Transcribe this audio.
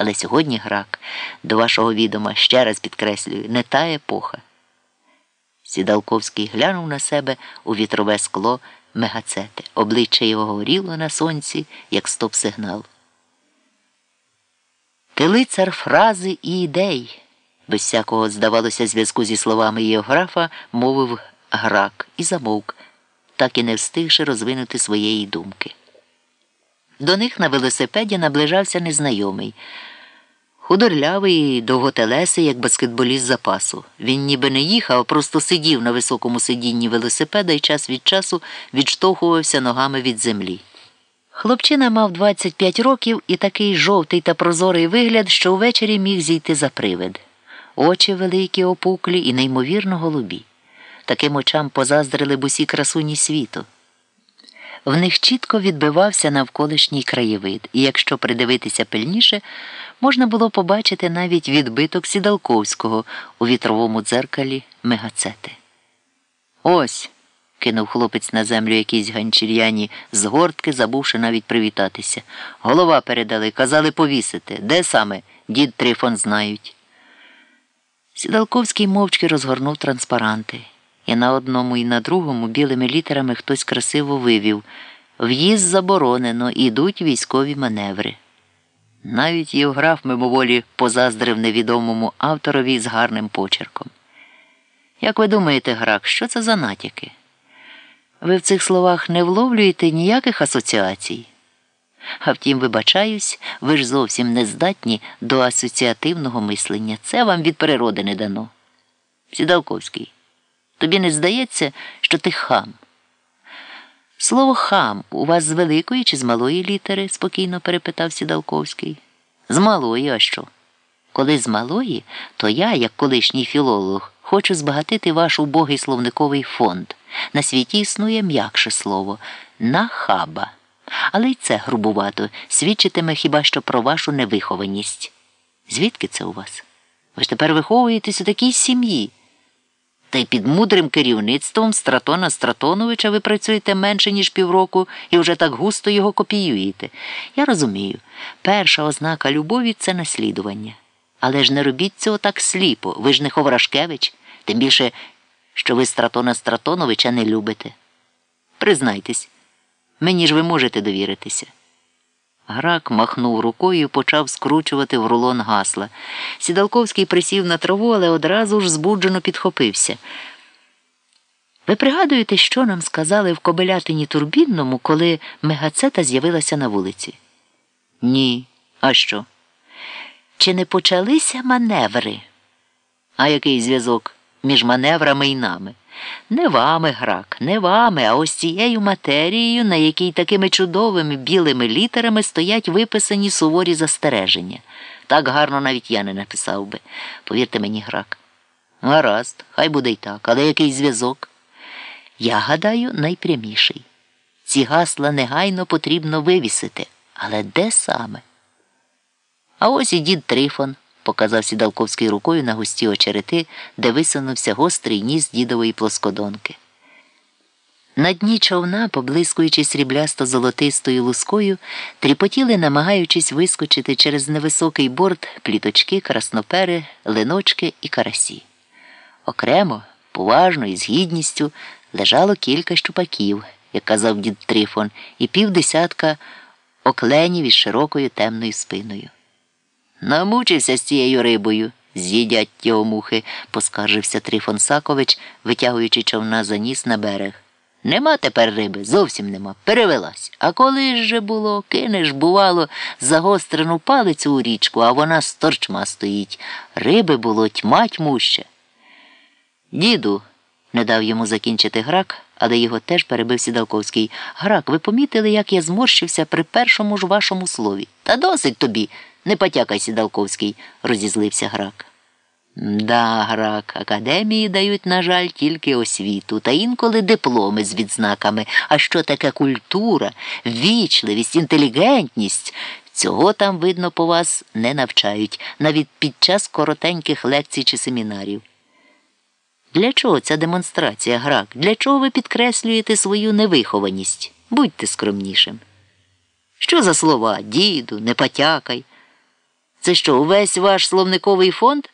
Але сьогодні грак, до вашого відома, ще раз підкреслюю, не та епоха. Сідалковський глянув на себе у вітрове скло мегацети. Обличчя його горіло на сонці, як стоп-сигнал. Ти лицар фрази і ідей, без всякого, здавалося, зв'язку зі словами Євграфа, мовив грак і замовк, так і не встигши розвинути своєї думки. До них на велосипеді наближався незнайомий. Худорлявий, довготелесий, як баскетболіст запасу. Він ніби не їхав, а просто сидів на високому сидінні велосипеда і час від часу відштовхувався ногами від землі. Хлопчина мав 25 років і такий жовтий та прозорий вигляд, що ввечері міг зійти за привид. Очі великі, опуклі і неймовірно голубі. Таким очам позаздрили б усі красуні світу. В них чітко відбивався навколишній краєвид, і якщо придивитися пильніше, можна було побачити навіть відбиток сідалковського у вітровому дзеркалі мегацети. Ось. кинув хлопець на землю якійсь ганчір'яні з гортки, забувши навіть привітатися. Голова передали, казали повісити. Де саме? Дід Трифон знають. Сідалковський мовчки розгорнув транспаранти, і на одному і на другому білими літерами хтось красиво вивів В'їзд заборонено, ідуть військові маневри. Навіть Євграф мимоволі позаздрив невідомому авторові з гарним почерком. Як ви думаєте, грак, що це за натяки? Ви в цих словах не вловлюєте ніяких асоціацій? А втім, вибачаюсь, ви ж зовсім не здатні до асоціативного мислення. Це вам від природи не дано. Сідалковський, тобі не здається, що ти хам? Слово хам у вас з великої чи з малої літери? спокійно перепитав Сідалковський. З малої, а що? Коли з малої, то я, як колишній філолог, хочу збагатити ваш убогий словниковий фонд. На світі існує м'якше слово нахаба. Але й це грубувато свідчитиме хіба що про вашу невихованість. Звідки це у вас? Ви ж тепер виховуєтесь у такій сім'ї. Та й під мудрим керівництвом Стратона Стратоновича ви працюєте менше, ніж півроку, і вже так густо його копіюєте. Я розумію, перша ознака любові це наслідування. Але ж не робіть цього так сліпо. Ви ж не Ховрашкевич, тим більше, що ви Стратона Стратоновича не любите. Признайтесь, мені ж ви можете довіритися. Грак махнув рукою і почав скручувати в рулон гасла. Сідалковський присів на траву, але одразу ж збуджено підхопився. Ви пригадуєте, що нам сказали в Кобелятині Турбінному, коли мегацета з'явилася на вулиці? Ні. А що? Чи не почалися маневри? А який зв'язок між маневрами і нами? Не вами, грак, не вами, а ось цією матерією, на якій такими чудовими білими літерами стоять виписані суворі застереження. Так гарно навіть я не написав би. Повірте мені, грак. Гаразд, хай буде й так, але який зв'язок? Я гадаю, найпряміший. Ці гасла негайно потрібно вивісити. Але де саме? А ось і дід Трифон показав сідалковський рукою на густі очерети, де висунувся гострий ніс дідової плоскодонки. На дні човна, поблискуючи сріблясто золотистою лускою, тріпотіли, намагаючись вискочити через невисокий борт пліточки, краснопери, линочки і карасі. Окремо, поважно і з гідністю лежало кілька щупаків, як казав дід Трифон, і півдесятка окленів із широкою темною спиною. Намучився з цією рибою, з'їдять його мухи, поскаржився Трифон Сакович, витягуючи човна за ніс на берег. Нема тепер риби, зовсім нема. Перевелась. А коли ж же було, кинеш, бувало, загострену палицю у річку, а вона сторчма стоїть. Риби було тьма тьмуща. Діду, не дав йому закінчити грак, але його теж перебив Сідалковський. Грак, ви помітили, як я зморщився при першому ж вашому слові. Та досить тобі. Не потякай Сідалковський, розізлився грак. Да, грак, академії дають, на жаль, тільки освіту, та інколи дипломи з відзнаками. А що таке культура, вічливість, інтелігентність? Цього там, видно, по вас не навчають, навіть під час коротеньких лекцій чи семінарів. Для чого ця демонстрація, грак? Для чого ви підкреслюєте свою невихованість? Будьте скромнішим. Що за слова, діду, не потякай? Це що, увесь ваш словниковий фонд?